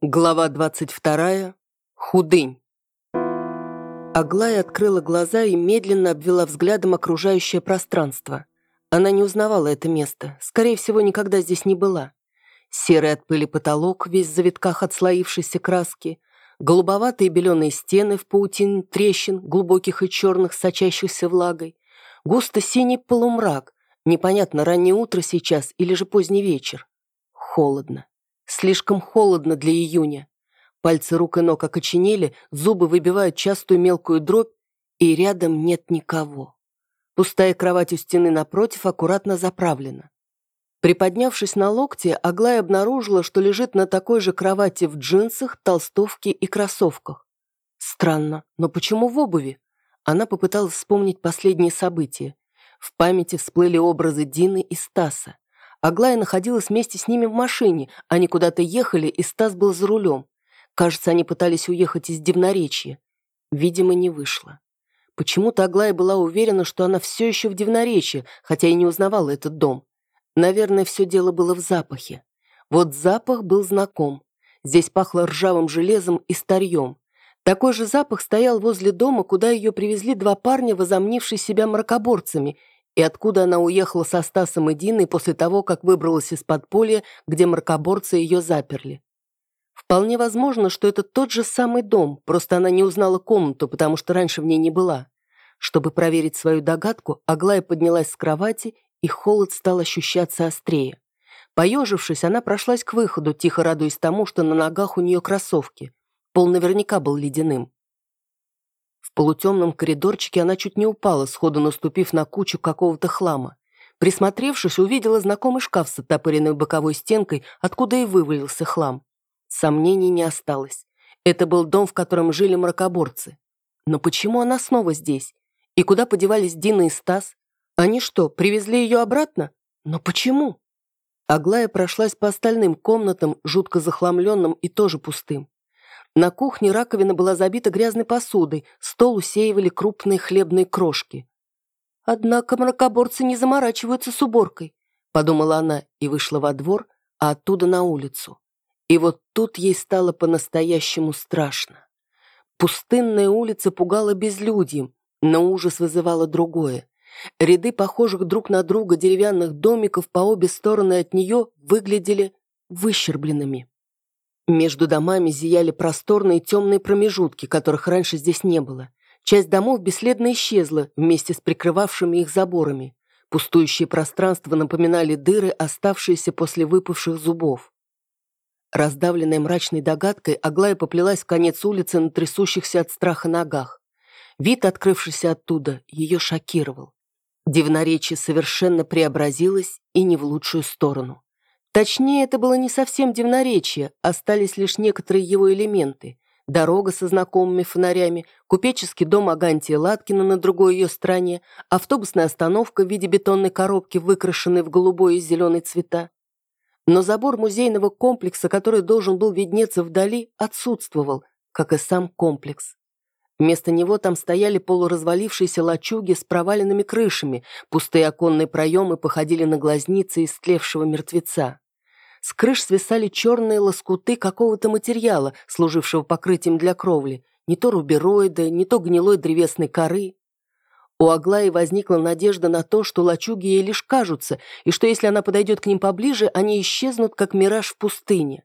Глава 22. Худынь. Аглая открыла глаза и медленно обвела взглядом окружающее пространство. Она не узнавала это место, скорее всего, никогда здесь не была. Серый от пыли потолок, весь в завитках отслоившейся краски, голубоватые беленые стены в паутине трещин, глубоких и черных, сочащихся влагой, густо-синий полумрак, непонятно, раннее утро сейчас или же поздний вечер. Холодно. Слишком холодно для июня. Пальцы рук и ног окоченели, зубы выбивают частую мелкую дробь, и рядом нет никого. Пустая кровать у стены напротив аккуратно заправлена. Приподнявшись на локте, Аглая обнаружила, что лежит на такой же кровати в джинсах, толстовке и кроссовках. Странно, но почему в обуви? Она попыталась вспомнить последние события. В памяти всплыли образы Дины и Стаса. Аглая находилась вместе с ними в машине, они куда-то ехали, и Стас был за рулем. Кажется, они пытались уехать из Дивноречья. Видимо, не вышло. Почему-то Аглая была уверена, что она все еще в Дивноречье, хотя и не узнавала этот дом. Наверное, все дело было в запахе. Вот запах был знаком. Здесь пахло ржавым железом и старьем. Такой же запах стоял возле дома, куда ее привезли два парня, возомнившие себя мракоборцами, и откуда она уехала со Стасом и Диной после того, как выбралась из подполья, где мракоборцы ее заперли. Вполне возможно, что это тот же самый дом, просто она не узнала комнату, потому что раньше в ней не была. Чтобы проверить свою догадку, Аглая поднялась с кровати, и холод стал ощущаться острее. Поежившись, она прошлась к выходу, тихо радуясь тому, что на ногах у нее кроссовки. Пол наверняка был ледяным. В полутемном коридорчике она чуть не упала, сходу наступив на кучу какого-то хлама. Присмотревшись, увидела знакомый шкаф с оттопыренной боковой стенкой, откуда и вывалился хлам. Сомнений не осталось. Это был дом, в котором жили мракоборцы. Но почему она снова здесь? И куда подевались Дина и Стас? Они что, привезли ее обратно? Но почему? Аглая прошлась по остальным комнатам, жутко захламленным и тоже пустым. На кухне раковина была забита грязной посудой, стол усеивали крупные хлебные крошки. «Однако мракоборцы не заморачиваются с уборкой», подумала она и вышла во двор, а оттуда на улицу. И вот тут ей стало по-настоящему страшно. Пустынная улица пугала безлюдьем, но ужас вызывало другое. Ряды похожих друг на друга деревянных домиков по обе стороны от нее выглядели выщербленными. Между домами зияли просторные темные промежутки, которых раньше здесь не было. Часть домов бесследно исчезла вместе с прикрывавшими их заборами. Пустующие пространства напоминали дыры, оставшиеся после выпавших зубов. Раздавленная мрачной догадкой, Аглая поплелась в конец улицы на трясущихся от страха ногах. Вид, открывшийся оттуда, ее шокировал. Дивноречие совершенно преобразилось и не в лучшую сторону. Точнее, это было не совсем дивноречие, остались лишь некоторые его элементы. Дорога со знакомыми фонарями, купеческий дом Агантия Латкина на другой ее стороне, автобусная остановка в виде бетонной коробки, выкрашенной в голубой и зеленый цвета. Но забор музейного комплекса, который должен был виднеться вдали, отсутствовал, как и сам комплекс. Вместо него там стояли полуразвалившиеся лачуги с проваленными крышами, пустые оконные проемы походили на глазницы истлевшего мертвеца. С крыш свисали черные лоскуты какого-то материала, служившего покрытием для кровли, не то рубероида, не то гнилой древесной коры. У Аглаи возникла надежда на то, что лачуги ей лишь кажутся, и что если она подойдет к ним поближе, они исчезнут, как мираж в пустыне.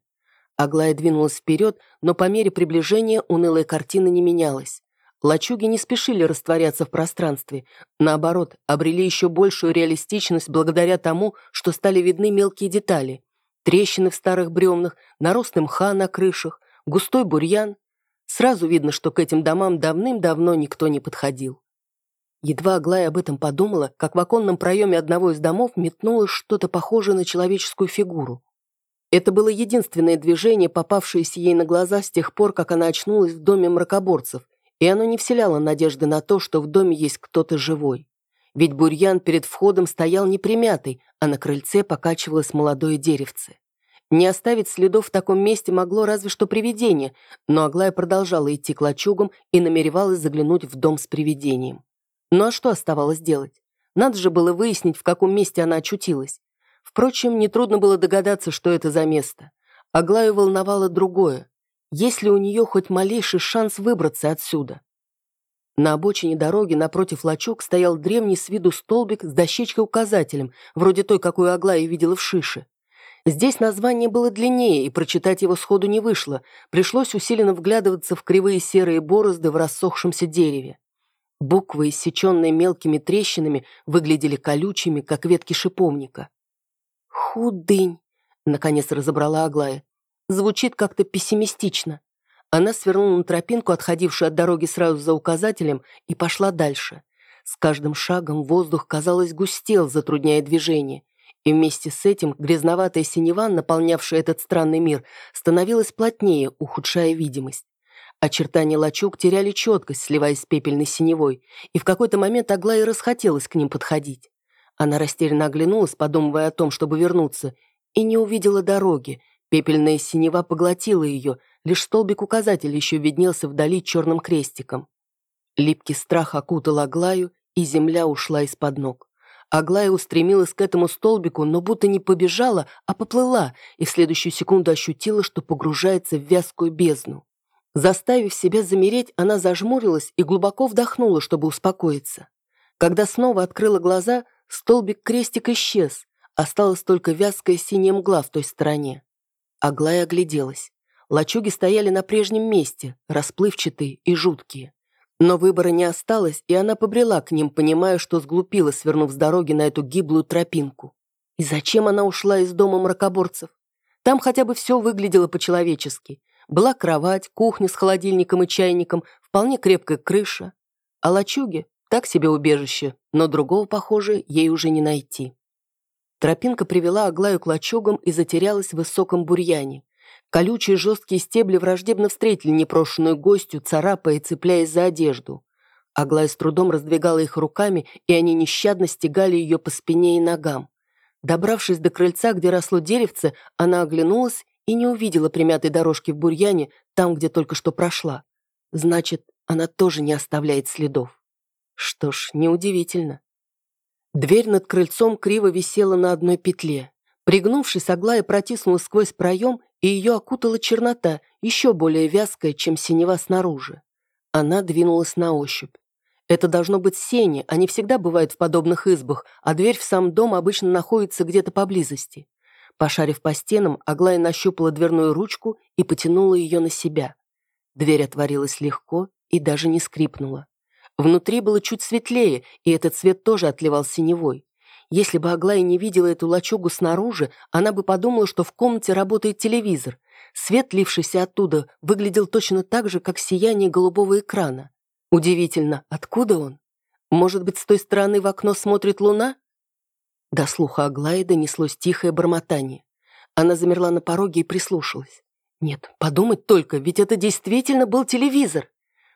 Аглая двинулась вперед, но по мере приближения унылая картина не менялась. Лачуги не спешили растворяться в пространстве, наоборот, обрели еще большую реалистичность благодаря тому, что стали видны мелкие детали трещины в старых бревнах, наросты мха на крышах, густой бурьян. Сразу видно, что к этим домам давным-давно никто не подходил. Едва Аглая об этом подумала, как в оконном проеме одного из домов метнулось что-то похожее на человеческую фигуру. Это было единственное движение, попавшееся ей на глаза с тех пор, как она очнулась в доме мракоборцев, и оно не вселяло надежды на то, что в доме есть кто-то живой. Ведь бурьян перед входом стоял непримятый, а на крыльце покачивалось молодое деревце. Не оставить следов в таком месте могло разве что привидение, но Аглая продолжала идти к лачугам и намеревалась заглянуть в дом с привидением. Ну а что оставалось делать? Надо же было выяснить, в каком месте она очутилась. Впрочем, нетрудно было догадаться, что это за место. Аглаю волновало другое. Есть ли у нее хоть малейший шанс выбраться отсюда? На обочине дороги напротив лачуг стоял древний с виду столбик с дощечкой-указателем, вроде той, какую Аглая видела в Шише. Здесь название было длиннее, и прочитать его сходу не вышло. Пришлось усиленно вглядываться в кривые серые борозды в рассохшемся дереве. Буквы, иссеченные мелкими трещинами, выглядели колючими, как ветки шиповника. «Худынь», — наконец разобрала Аглая. Звучит как-то пессимистично. Она свернула на тропинку, отходившую от дороги сразу за указателем, и пошла дальше. С каждым шагом воздух, казалось, густел, затрудняя движение. И вместе с этим грязноватая синева, наполнявшая этот странный мир, становилась плотнее, ухудшая видимость. Очертания лачуг теряли четкость, сливаясь с пепельной синевой, и в какой-то момент Аглае расхотелось к ним подходить. Она растерянно оглянулась, подумывая о том, чтобы вернуться, и не увидела дороги. Пепельная синева поглотила ее, лишь столбик указателя еще виднелся вдали черным крестиком. Липкий страх окутал Аглаю, и земля ушла из-под ног. Аглая устремилась к этому столбику, но будто не побежала, а поплыла, и в следующую секунду ощутила, что погружается в вязкую бездну. Заставив себя замереть, она зажмурилась и глубоко вдохнула, чтобы успокоиться. Когда снова открыла глаза, столбик-крестик исчез, осталась только вязкая синяя мгла в той стороне. Аглая огляделась. Лачуги стояли на прежнем месте, расплывчатые и жуткие. Но выбора не осталось, и она побрела к ним, понимая, что сглупила, свернув с дороги на эту гиблую тропинку. И зачем она ушла из дома мракоборцев? Там хотя бы все выглядело по-человечески. Была кровать, кухня с холодильником и чайником, вполне крепкая крыша. А лачуги — так себе убежище, но другого, похоже, ей уже не найти. Тропинка привела Аглаю к лачугам и затерялась в высоком бурьяне. Колючие жесткие стебли враждебно встретили непрошенную гостью, царапая и цепляясь за одежду. Аглая с трудом раздвигала их руками, и они нещадно стегали ее по спине и ногам. Добравшись до крыльца, где росло деревце, она оглянулась и не увидела примятой дорожки в бурьяне там, где только что прошла. Значит, она тоже не оставляет следов. Что ж, неудивительно. Дверь над крыльцом криво висела на одной петле. Пригнувшись, Аглая протиснула сквозь проем и ее окутала чернота, еще более вязкая, чем синева снаружи. Она двинулась на ощупь. Это должно быть сени, они всегда бывают в подобных избах, а дверь в сам дом обычно находится где-то поблизости. Пошарив по стенам, Аглая нащупала дверную ручку и потянула ее на себя. Дверь отворилась легко и даже не скрипнула. Внутри было чуть светлее, и этот свет тоже отливал синевой. Если бы Аглая не видела эту лачугу снаружи, она бы подумала, что в комнате работает телевизор. Свет, лившийся оттуда, выглядел точно так же, как сияние голубого экрана. Удивительно, откуда он? Может быть, с той стороны в окно смотрит луна? До слуха Аглаи донеслось тихое бормотание. Она замерла на пороге и прислушалась. Нет, подумать только, ведь это действительно был телевизор.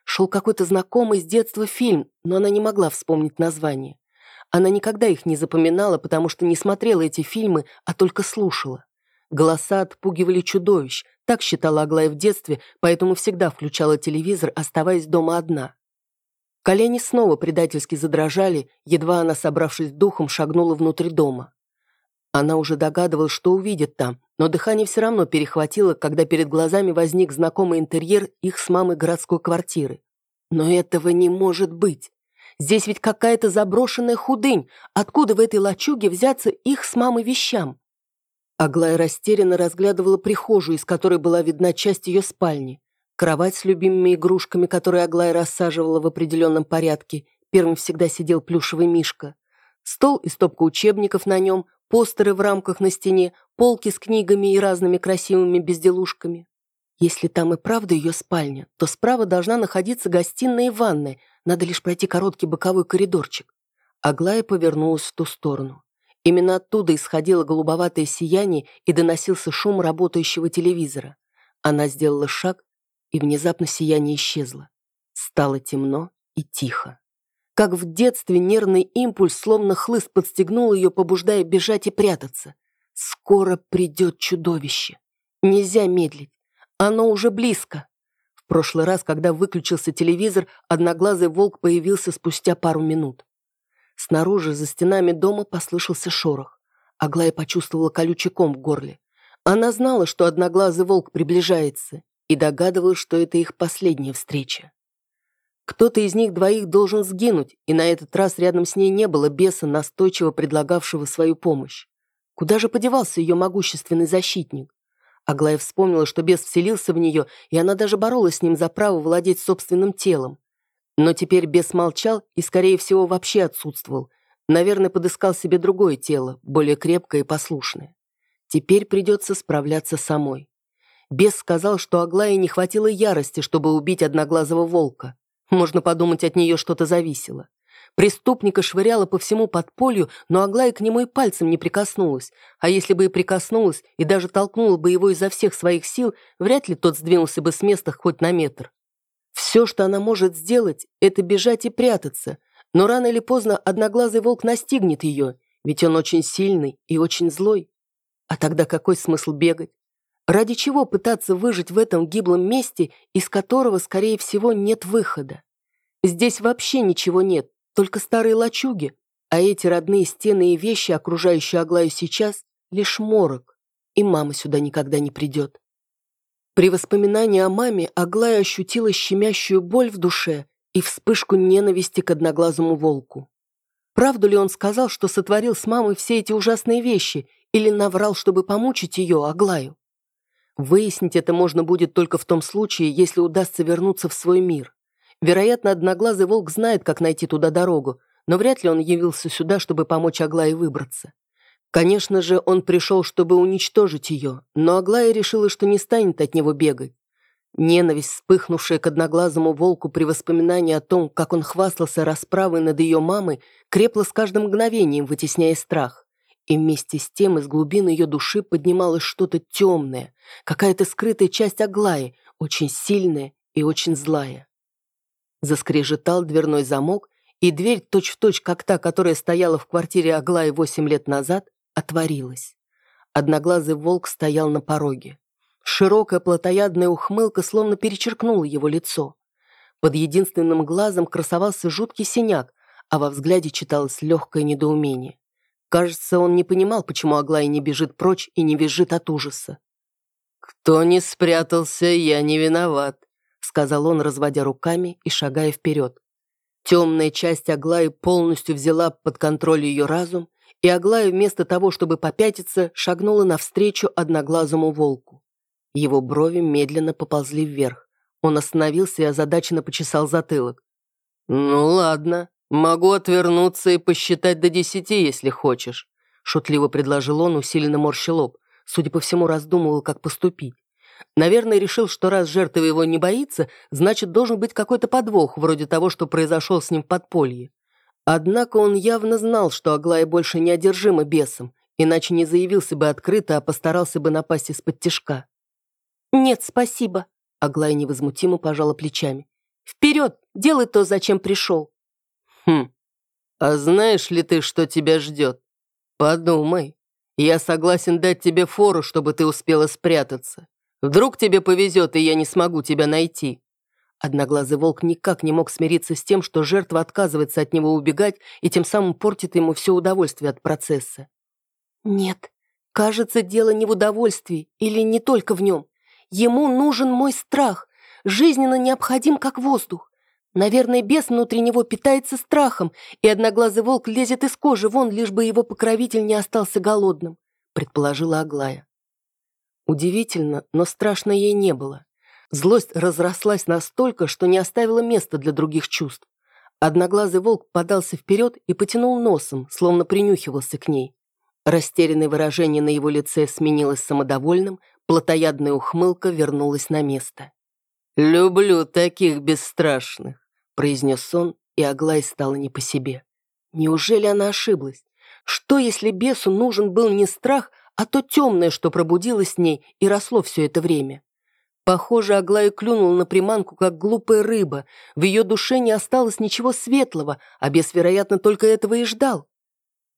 Шел какой-то знакомый с детства фильм, но она не могла вспомнить название. Она никогда их не запоминала, потому что не смотрела эти фильмы, а только слушала. Голоса отпугивали чудовищ, так считала Аглая в детстве, поэтому всегда включала телевизор, оставаясь дома одна. Колени снова предательски задрожали, едва она, собравшись духом, шагнула внутрь дома. Она уже догадывалась, что увидит там, но дыхание все равно перехватило, когда перед глазами возник знакомый интерьер их с мамой городской квартиры. Но этого не может быть. Здесь ведь какая-то заброшенная худынь. Откуда в этой лачуге взяться их с мамой вещам? Аглая растерянно разглядывала прихожую, из которой была видна часть ее спальни. Кровать с любимыми игрушками, которые Аглая рассаживала в определенном порядке. Первым всегда сидел плюшевый мишка. Стол и стопка учебников на нем, постеры в рамках на стене, полки с книгами и разными красивыми безделушками. Если там и правда ее спальня, то справа должна находиться гостиная и ванная, надо лишь пройти короткий боковой коридорчик. Аглая повернулась в ту сторону. Именно оттуда исходило голубоватое сияние и доносился шум работающего телевизора. Она сделала шаг, и внезапно сияние исчезло. Стало темно и тихо. Как в детстве нервный импульс, словно хлыст, подстегнул ее, побуждая бежать и прятаться. Скоро придет чудовище. Нельзя медлить. Оно уже близко. Прошлый раз, когда выключился телевизор, одноглазый волк появился спустя пару минут. Снаружи, за стенами дома, послышался шорох. Аглая почувствовала колючий ком в горле. Она знала, что одноглазый волк приближается, и догадывалась, что это их последняя встреча. Кто-то из них двоих должен сгинуть, и на этот раз рядом с ней не было беса, настойчиво предлагавшего свою помощь. Куда же подевался ее могущественный защитник? Аглая вспомнила, что бес вселился в нее, и она даже боролась с ним за право владеть собственным телом. Но теперь бес молчал и, скорее всего, вообще отсутствовал. Наверное, подыскал себе другое тело, более крепкое и послушное. Теперь придется справляться самой. Бес сказал, что Аглае не хватило ярости, чтобы убить одноглазого волка. Можно подумать, от нее что-то зависело. Преступника швыряла по всему подполью, но Аглая к нему и пальцем не прикоснулась. А если бы и прикоснулась, и даже толкнула бы его изо всех своих сил, вряд ли тот сдвинулся бы с места хоть на метр. Все, что она может сделать, это бежать и прятаться. Но рано или поздно одноглазый волк настигнет ее, ведь он очень сильный и очень злой. А тогда какой смысл бегать? Ради чего пытаться выжить в этом гиблом месте, из которого, скорее всего, нет выхода? Здесь вообще ничего нет, только старые лачуги, а эти родные стены и вещи, окружающие Аглаю сейчас, лишь морок, и мама сюда никогда не придет. При воспоминании о маме Аглая ощутила щемящую боль в душе и вспышку ненависти к одноглазому волку. Правду ли он сказал, что сотворил с мамой все эти ужасные вещи, или наврал, чтобы помучить ее, Аглаю? Выяснить это можно будет только в том случае, если удастся вернуться в свой мир. Вероятно, одноглазый волк знает, как найти туда дорогу, но вряд ли он явился сюда, чтобы помочь Аглае выбраться. Конечно же, он пришел, чтобы уничтожить ее, но Аглая решила, что не станет от него бегать. Ненависть, вспыхнувшая к одноглазому волку при воспоминании о том, как он хвастался расправой над ее мамой, крепла с каждым мгновением, вытесняя страх. И вместе с тем из глубин ее души поднималось что-то темное, какая-то скрытая часть Аглаи, очень сильная и очень злая. Заскрежетал дверной замок, и дверь, точь-в-точь, точь, как та, которая стояла в квартире Аглаи восемь лет назад, отворилась. Одноглазый волк стоял на пороге. Широкая плотоядная ухмылка словно перечеркнула его лицо. Под единственным глазом красовался жуткий синяк, а во взгляде читалось легкое недоумение. Кажется, он не понимал, почему Аглая не бежит прочь и не визжит от ужаса. «Кто не спрятался, я не виноват», сказал он, разводя руками и шагая вперед. Темная часть Аглаи полностью взяла под контроль ее разум, и Аглая вместо того, чтобы попятиться, шагнула навстречу одноглазому волку. Его брови медленно поползли вверх. Он остановился и озадаченно почесал затылок. «Ну ладно, могу отвернуться и посчитать до десяти, если хочешь», шутливо предложил он, усиленно морща лоб. Судя по всему, раздумывал, как поступить. Наверное, решил, что раз жертва его не боится, значит, должен быть какой-то подвох, вроде того, что произошел с ним в подполье. Однако он явно знал, что Аглая больше не одержима бесом, иначе не заявился бы открыто, а постарался бы напасть из-под тишка. «Нет, спасибо», — Аглая невозмутимо пожала плечами. «Вперед, делай то, зачем пришел». «Хм, а знаешь ли ты, что тебя ждет? Подумай. Я согласен дать тебе фору, чтобы ты успела спрятаться. Вдруг тебе повезет, и я не смогу тебя найти». Одноглазый волк никак не мог смириться с тем, что жертва отказывается от него убегать и тем самым портит ему все удовольствие от процесса. «Нет, кажется, дело не в удовольствии или не только в нем. Ему нужен мой страх, жизненно необходим, как воздух. Наверное, бес внутри него питается страхом, и одноглазый волк лезет из кожи вон, лишь бы его покровитель не остался голодным», предположила Аглая. Удивительно, но страшно ей не было. Злость разрослась настолько, что не оставила места для других чувств. Одноглазый волк подался вперед и потянул носом, словно принюхивался к ней. Растерянное выражение на его лице сменилось самодовольным, плотоядная ухмылка вернулась на место. «Люблю таких бесстрашных», — произнес он, и Аглай стала не по себе. Неужели она ошиблась? Что, если бесу нужен был не страх, а то темное, что пробудилось с ней и росло все это время. Похоже, Аглая клюнула на приманку, как глупая рыба. В ее душе не осталось ничего светлого, а бес, вероятно, только этого и ждал.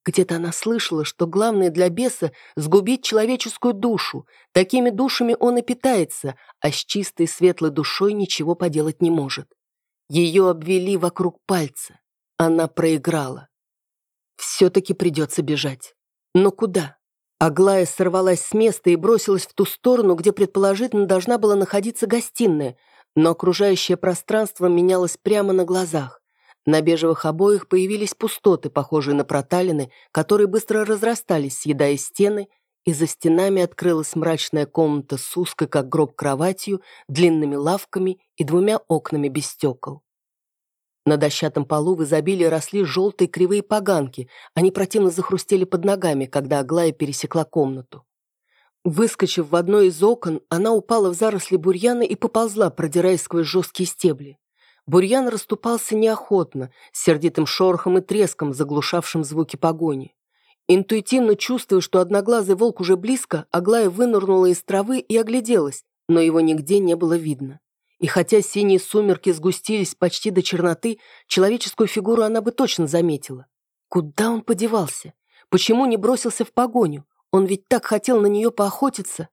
Где-то она слышала, что главное для беса — сгубить человеческую душу. Такими душами он и питается, а с чистой светлой душой ничего поделать не может. Ее обвели вокруг пальца. Она проиграла. Все-таки придется бежать. Но куда? Аглая сорвалась с места и бросилась в ту сторону, где предположительно должна была находиться гостиная, но окружающее пространство менялось прямо на глазах. На бежевых обоях появились пустоты, похожие на проталины, которые быстро разрастались, съедая стены, и за стенами открылась мрачная комната с узкой, как гроб, кроватью, длинными лавками и двумя окнами без стекол. На дощатом полу в изобилии росли желтые кривые поганки, они противно захрустели под ногами, когда Аглая пересекла комнату. Выскочив в одно из окон, она упала в заросли бурьяна и поползла, продираясь сквозь жесткие стебли. Бурьян расступался неохотно, с сердитым шорохом и треском, заглушавшим звуки погони. Интуитивно чувствуя, что одноглазый волк уже близко, Аглая вынырнула из травы и огляделась, но его нигде не было видно. И хотя синие сумерки сгустились почти до черноты, человеческую фигуру она бы точно заметила. Куда он подевался? Почему не бросился в погоню? Он ведь так хотел на нее поохотиться.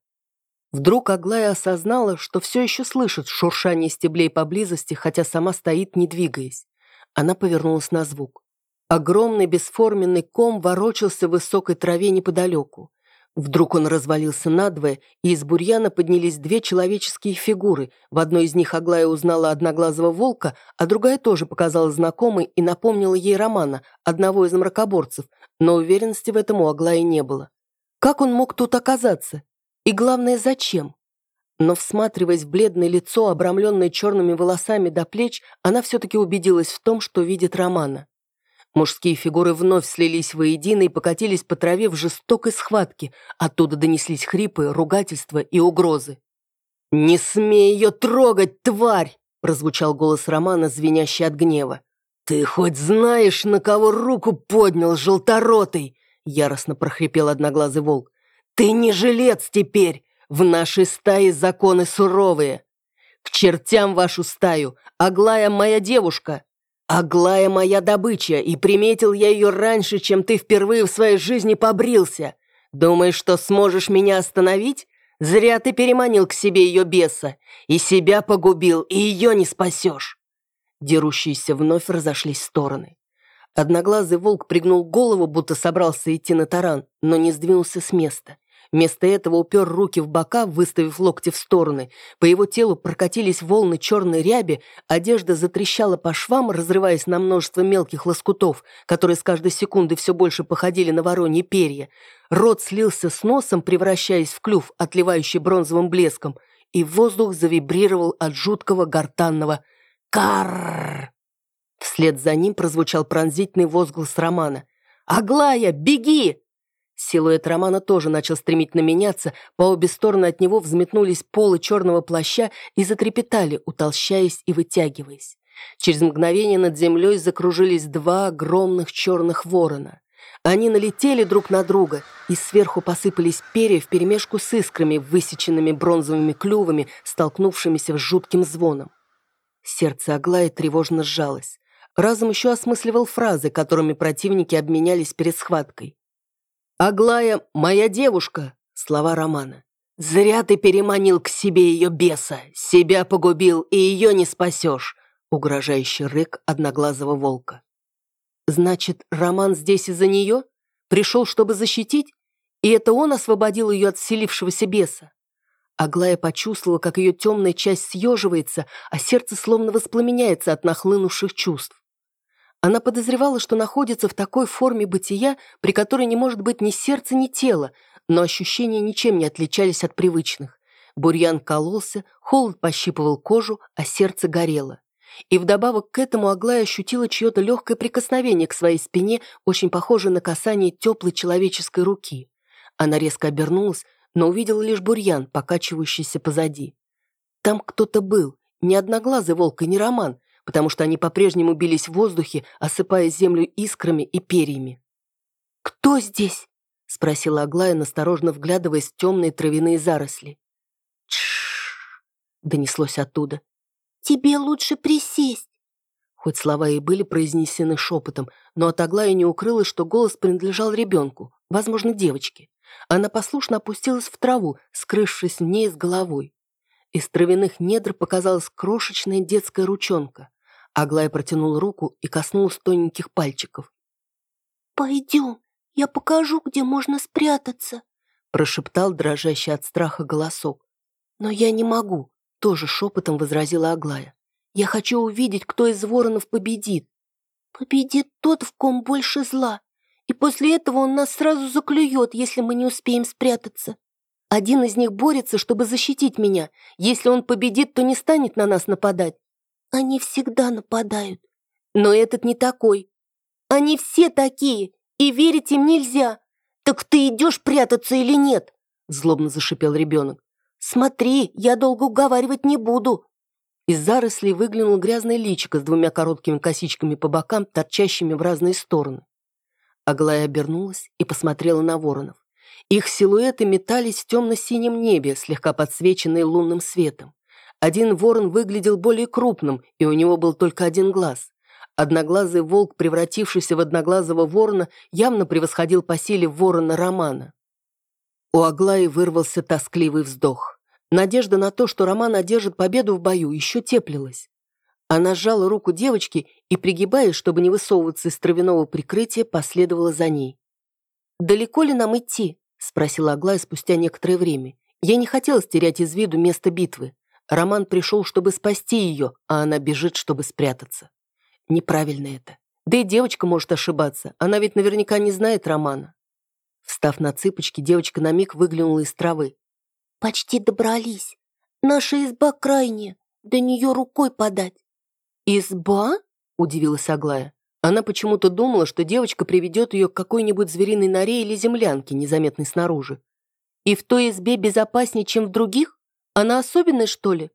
Вдруг Аглая осознала, что все еще слышит шуршание стеблей поблизости, хотя сама стоит, не двигаясь. Она повернулась на звук. Огромный бесформенный ком ворочался в высокой траве неподалеку. Вдруг он развалился надвое, и из бурьяна поднялись две человеческие фигуры. В одной из них Аглая узнала одноглазого волка, а другая тоже показалась знакомой и напомнила ей Романа, одного из мракоборцев, но уверенности в этом у Аглаи не было. Как он мог тут оказаться? И главное, зачем? Но, всматриваясь в бледное лицо, обрамленное черными волосами до плеч, она все-таки убедилась в том, что видит Романа. Мужские фигуры вновь слились воедино и покатились по траве в жестокой схватке. Оттуда донеслись хрипы, ругательства и угрозы. «Не смей ее трогать, тварь!» – прозвучал голос Романа, звенящий от гнева. «Ты хоть знаешь, на кого руку поднял желторотый?» – яростно прохрипел одноглазый волк. «Ты не жилец теперь! В нашей стае законы суровые! К чертям вашу стаю! Аглая моя девушка! «Аглая моя добыча, и приметил я ее раньше, чем ты впервые в своей жизни побрился. Думаешь, что сможешь меня остановить? Зря ты переманил к себе ее беса. И себя погубил, и ее не спасешь». Дерущиеся вновь разошлись в стороны. Одноглазый волк пригнул голову, будто собрался идти на таран, но не сдвинулся с места. Вместо этого упер руки в бока, выставив локти в стороны. По его телу прокатились волны черной ряби, одежда затрещала по швам, разрываясь на множество мелких лоскутов, которые с каждой секунды все больше походили на вороньи перья. Рот слился с носом, превращаясь в клюв, отливающий бронзовым блеском, и воздух завибрировал от жуткого гортанного «Карррр!». Вслед за ним прозвучал пронзительный возглас Романа. «Аглая, беги!» Силуэт Романа тоже начал стремительно меняться, по обе стороны от него взметнулись полы черного плаща и затрепетали, утолщаясь и вытягиваясь. Через мгновение над землей закружились два огромных черных ворона. Они налетели друг на друга, и сверху посыпались перья вперемешку с искрами, высеченными бронзовыми клювами, столкнувшимися с жутким звоном. Сердце Аглаи тревожно сжалось. Разум еще осмысливал фразы, которыми противники обменялись перед схваткой. «Аглая — моя девушка», — слова Романа. «Зря ты переманил к себе ее беса, себя погубил, и ее не спасешь», — угрожающий рык одноглазого волка. «Значит, Роман здесь из-за нее? Пришел, чтобы защитить? И это он освободил ее от вселившегося беса?» Аглая почувствовала, как ее темная часть съеживается, а сердце словно воспламеняется от нахлынувших чувств. Она подозревала, что находится в такой форме бытия, при которой не может быть ни сердца, ни тела, но ощущения ничем не отличались от привычных. Бурьян кололся, холод пощипывал кожу, а сердце горело. И вдобавок к этому Аглая ощутила чье-то легкое прикосновение к своей спине, очень похожее на касание теплой человеческой руки. Она резко обернулась, но увидела лишь бурьян, покачивающийся позади. Там кто-то был, не одноглазый волк и не роман, потому что они по-прежнему бились в воздухе, осыпая землю искрами и перьями. «Кто здесь?» — спросила Аглая, насторожно вглядываясь в темные травяные заросли. «Тш-ш-ш!» донеслось оттуда. «Тебе лучше присесть!» Хоть слова и были произнесены шепотом, но от Аглаи не укрылось, что голос принадлежал ребенку, возможно, девочке. Она послушно опустилась в траву, скрывшись в ней с головой. Из травяных недр показалась крошечная детская ручонка. Аглая протянула руку и коснулась тоненьких пальчиков. «Пойдем, я покажу, где можно спрятаться», прошептал дрожащий от страха голосок. «Но я не могу», — тоже шепотом возразила Аглая. «Я хочу увидеть, кто из воронов победит». «Победит тот, в ком больше зла, и после этого он нас сразу заклюет, если мы не успеем спрятаться. Один из них борется, чтобы защитить меня. Если он победит, то не станет на нас нападать». «Они всегда нападают». «Но этот не такой. Они все такие, и верить им нельзя. Так ты идешь прятаться или нет?» Злобно зашипел ребенок. «Смотри, я долго уговаривать не буду». Из зарослей выглянул грязное личико с двумя короткими косичками по бокам, торчащими в разные стороны. Аглая обернулась и посмотрела на воронов. Их силуэты метались в темно-синем небе, слегка подсвеченные лунным светом. Один ворон выглядел более крупным, и у него был только один глаз. Одноглазый волк, превратившийся в одноглазого ворона, явно превосходил по силе ворона Романа. У Аглаи вырвался тоскливый вздох. Надежда на то, что Роман одержит победу в бою, еще теплилась. Она сжала руку девочки и, пригибаясь, чтобы не высовываться из травяного прикрытия, последовала за ней. «Далеко ли нам идти?» — спросила Аглая спустя некоторое время. Я не хотела стерять из виду место битвы. Роман пришел, чтобы спасти ее, а она бежит, чтобы спрятаться. Неправильно это. Да и девочка может ошибаться. Она ведь наверняка не знает романа. Встав на цыпочки, девочка на миг выглянула из травы. «Почти добрались. Наша изба крайняя. До нее рукой подать». «Изба?» — удивилась Аглая. Она почему-то думала, что девочка приведет ее к какой-нибудь звериной норе или землянке, незаметной снаружи. «И в той избе безопаснее, чем в других? Она особенная, что ли?»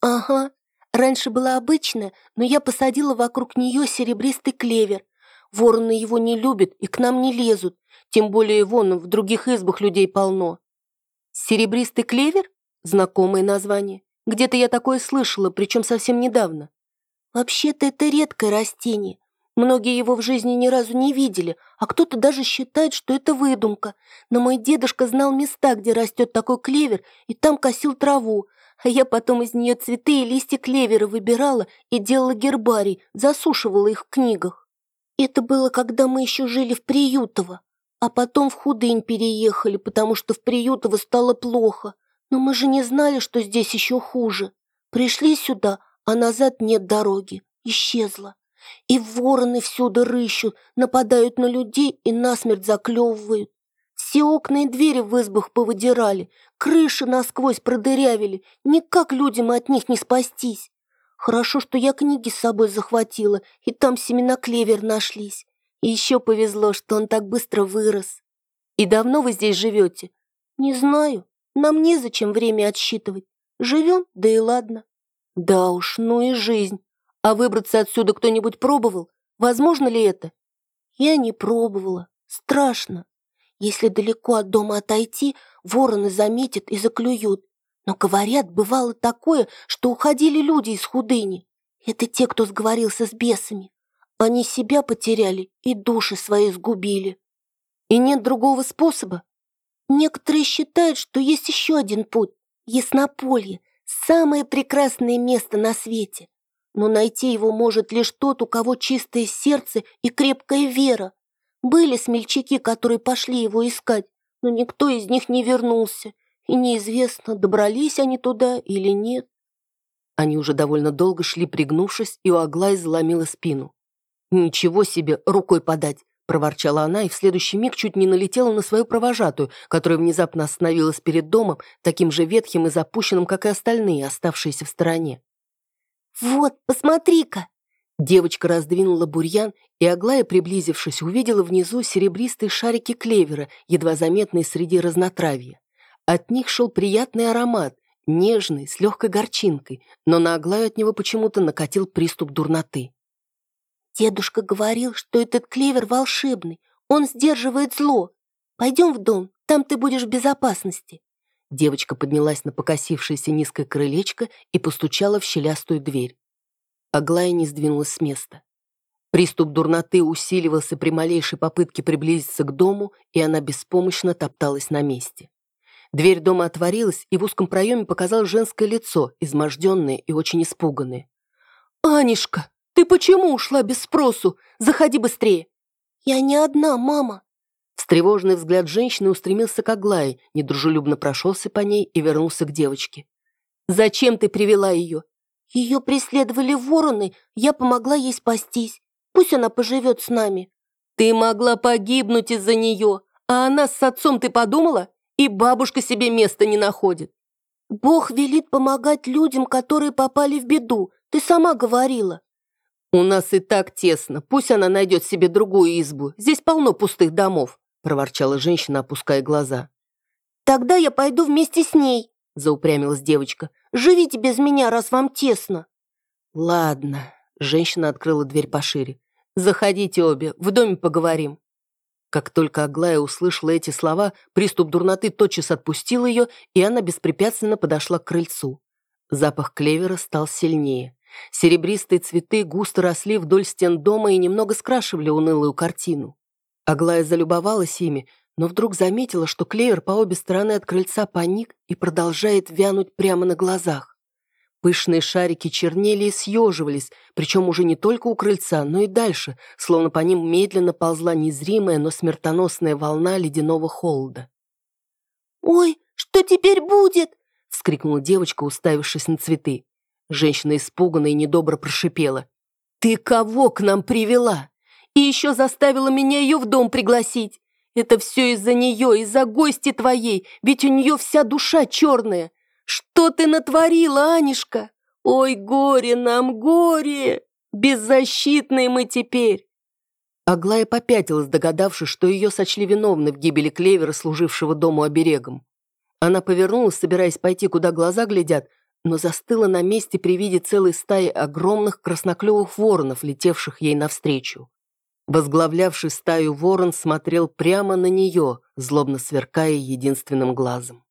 «Ага. Раньше была обычная, но я посадила вокруг нее серебристый клевер. Вороны его не любят и к нам не лезут, тем более вон в других избах людей полно. Серебристый клевер? Знакомое название. Где-то я такое слышала, причем совсем недавно. Вообще-то это редкое растение. Многие его в жизни ни разу не видели, а кто-то даже считает, что это выдумка. Но мой дедушка знал места, где растет такой клевер, и там косил траву, а я потом из нее цветы и листья клевера выбирала и делала гербарий, засушивала их в книгах. Это было, когда мы еще жили в Приютово, а потом в Худынь переехали, потому что в Приютово стало плохо. Но мы же не знали, что здесь еще хуже. Пришли сюда, а назад нет дороги. Исчезла. И вороны всюду рыщут, нападают на людей и насмерть заклевывают. Все окна и двери в избах повыдирали, крыши насквозь продырявили. Никак людям от них не спастись. Хорошо, что я книги с собой захватила, и там семена клевер нашлись. И еще повезло, что он так быстро вырос. И давно вы здесь живете? Не знаю. Нам незачем время отсчитывать. Живем, да и ладно. Да уж, ну и жизнь. А выбраться отсюда кто-нибудь пробовал? Возможно ли это? Я не пробовала. Страшно. Если далеко от дома отойти, вороны заметят и заклюют. Но, говорят, бывало такое, что уходили люди из худыни. Это те, кто сговорился с бесами. Они себя потеряли и души свои сгубили. И нет другого способа. Некоторые считают, что есть еще один путь. Яснополье – самое прекрасное место на свете. Но найти его может лишь тот, у кого чистое сердце и крепкая вера. Были смельчаки, которые пошли его искать, но никто из них не вернулся, и неизвестно, добрались они туда или нет. Они уже довольно долго шли, пригнувшись, и у Аглай заломила спину. «Ничего себе, рукой подать!» — проворчала она и в следующий миг чуть не налетела на свою провожатую, которая внезапно остановилась перед домом, таким же ветхим и запущенным, как и остальные, оставшиеся в стороне. «Вот, посмотри-ка!» Девочка раздвинула бурьян, и Аглая, приблизившись, увидела внизу серебристые шарики клевера, едва заметные среди разнотравья. От них шел приятный аромат, нежный, с легкой горчинкой, но на Аглаю от него почему-то накатил приступ дурноты. «Дедушка говорил, что этот клевер волшебный, он сдерживает зло. Пойдем в дом, там ты будешь в безопасности». Девочка поднялась на покосившееся низкое крылечко и постучала в щелястую дверь. Аглая не сдвинулась с места. Приступ дурноты усиливался при малейшей попытке приблизиться к дому, и она беспомощно топталась на месте. Дверь дома отворилась, и в узком проеме показалось женское лицо, изможденное и очень испуганное. «Анишка, ты почему ушла без спросу? Заходи быстрее!» «Я не одна, мама!» Встревоженный взгляд женщины устремился к Аглае, недружелюбно прошелся по ней и вернулся к девочке. «Зачем ты привела ее?» «Ее преследовали вороны, я помогла ей спастись. Пусть она поживет с нами». «Ты могла погибнуть из-за нее, а она с отцом, ты подумала? И бабушка себе места не находит». «Бог велит помогать людям, которые попали в беду. Ты сама говорила». «У нас и так тесно. Пусть она найдет себе другую избу. Здесь полно пустых домов», – проворчала женщина, опуская глаза. «Тогда я пойду вместе с ней», – заупрямилась девочка. «Живите без меня, раз вам тесно». «Ладно», – женщина открыла дверь пошире. «Заходите обе, в доме поговорим». Как только Аглая услышала эти слова, приступ дурноты тотчас отпустил ее, и она беспрепятственно подошла к крыльцу. Запах клевера стал сильнее. Серебристые цветы густо росли вдоль стен дома и немного скрашивали унылую картину. Аглая залюбовалась ими, но вдруг заметила, что клевер по обе стороны от крыльца паник и продолжает вянуть прямо на глазах. Пышные шарики чернели и съеживались, причем уже не только у крыльца, но и дальше, словно по ним медленно ползла незримая, но смертоносная волна ледяного холода. «Ой, что теперь будет?» — вскрикнула девочка, уставившись на цветы. Женщина испуганно и недобро прошипела. «Ты кого к нам привела? И еще заставила меня ее в дом пригласить. Это все из-за нее, из-за гости твоей, ведь у нее вся душа черная. Что ты натворила, Анишка? Ой, горе нам, горе! Беззащитные мы теперь!» Аглая попятилась, догадавшись, что ее сочли виновной в гибели клевера, служившего дому оберегом. Она повернулась, собираясь пойти, куда глаза глядят, но застыла на месте при виде целой стаи огромных красноклевых воронов, летевших ей навстречу. Возглавлявший стаю ворон смотрел прямо на нее, злобно сверкая единственным глазом.